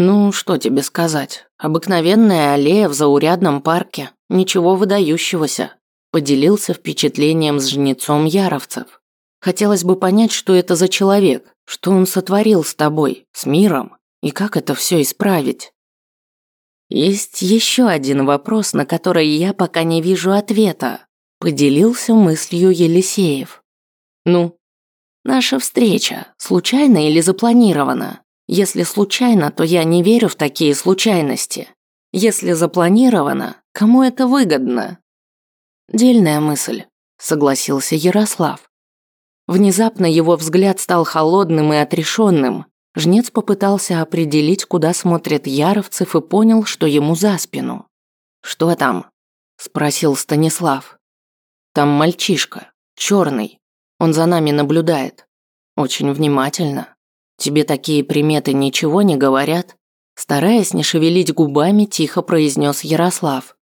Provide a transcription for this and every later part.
Ну, что тебе сказать? Обыкновенная аллея в заурядном парке. Ничего выдающегося. Поделился впечатлением с жнецом яровцев. Хотелось бы понять, что это за человек, что он сотворил с тобой, с миром, и как это все исправить. Есть еще один вопрос, на который я пока не вижу ответа. Поделился мыслью Елисеев. Ну, наша встреча случайна или запланирована? Если случайно, то я не верю в такие случайности. Если запланировано, кому это выгодно? Дельная мысль, согласился Ярослав. Внезапно его взгляд стал холодным и отрешенным. Жнец попытался определить, куда смотрят Яровцев и понял, что ему за спину. «Что там?» – спросил Станислав. «Там мальчишка, черный. Он за нами наблюдает. Очень внимательно. Тебе такие приметы ничего не говорят?» Стараясь не шевелить губами, тихо произнес Ярослав.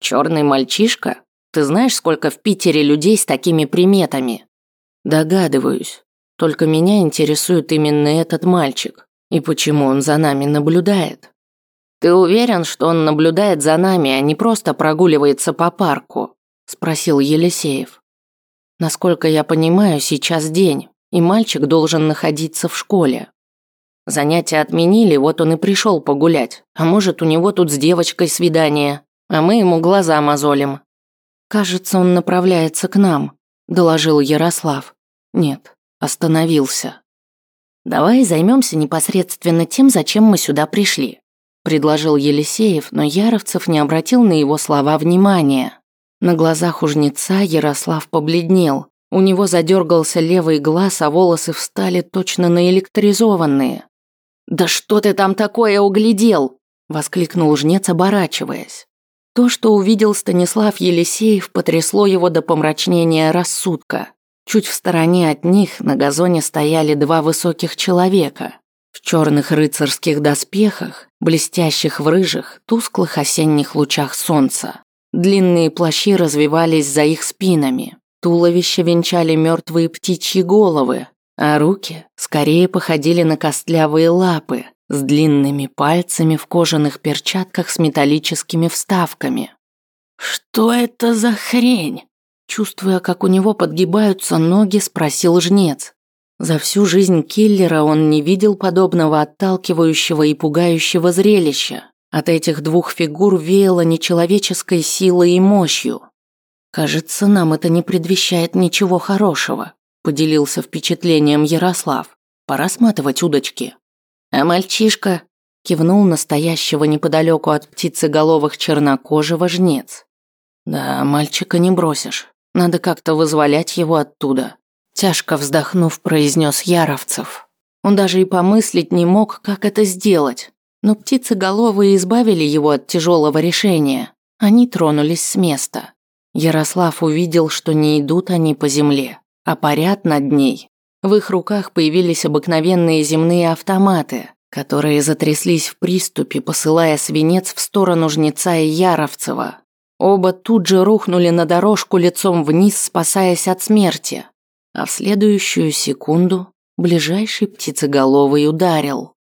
«Черный мальчишка? Ты знаешь, сколько в Питере людей с такими приметами?» «Догадываюсь. Только меня интересует именно этот мальчик. И почему он за нами наблюдает?» «Ты уверен, что он наблюдает за нами, а не просто прогуливается по парку?» – спросил Елисеев. «Насколько я понимаю, сейчас день, и мальчик должен находиться в школе. Занятия отменили, вот он и пришел погулять. А может, у него тут с девочкой свидание, а мы ему глаза мозолим». «Кажется, он направляется к нам», – доложил Ярослав. «Нет, остановился». «Давай займемся непосредственно тем, зачем мы сюда пришли», – предложил Елисеев, но Яровцев не обратил на его слова внимания. На глазах у жнеца Ярослав побледнел. У него задергался левый глаз, а волосы встали точно наэлектризованные. «Да что ты там такое углядел?» – воскликнул жнец, оборачиваясь. То, что увидел Станислав Елисеев, потрясло его до помрачнения рассудка. Чуть в стороне от них на газоне стояли два высоких человека в черных рыцарских доспехах, блестящих в рыжих, тусклых осенних лучах солнца. Длинные плащи развивались за их спинами. Туловища венчали мертвые птичьи головы, а руки скорее походили на костлявые лапы с длинными пальцами в кожаных перчатках с металлическими вставками. «Что это за хрень?» Чувствуя, как у него подгибаются ноги, спросил жнец. За всю жизнь киллера он не видел подобного отталкивающего и пугающего зрелища. От этих двух фигур веяло нечеловеческой силой и мощью. «Кажется, нам это не предвещает ничего хорошего», – поделился впечатлением Ярослав. «Пора сматывать удочки». «А мальчишка?» – кивнул настоящего неподалеку от птицеголовых чернокожего жнец. «Да, мальчика не бросишь. Надо как-то вызволять его оттуда», – тяжко вздохнув, произнес Яровцев. Он даже и помыслить не мог, как это сделать. Но птицеголовые избавили его от тяжелого решения. Они тронулись с места. Ярослав увидел, что не идут они по земле, а парят над ней. В их руках появились обыкновенные земные автоматы, которые затряслись в приступе, посылая свинец в сторону Жнеца и Яровцева. Оба тут же рухнули на дорожку лицом вниз, спасаясь от смерти. А в следующую секунду ближайший птицеголовый ударил.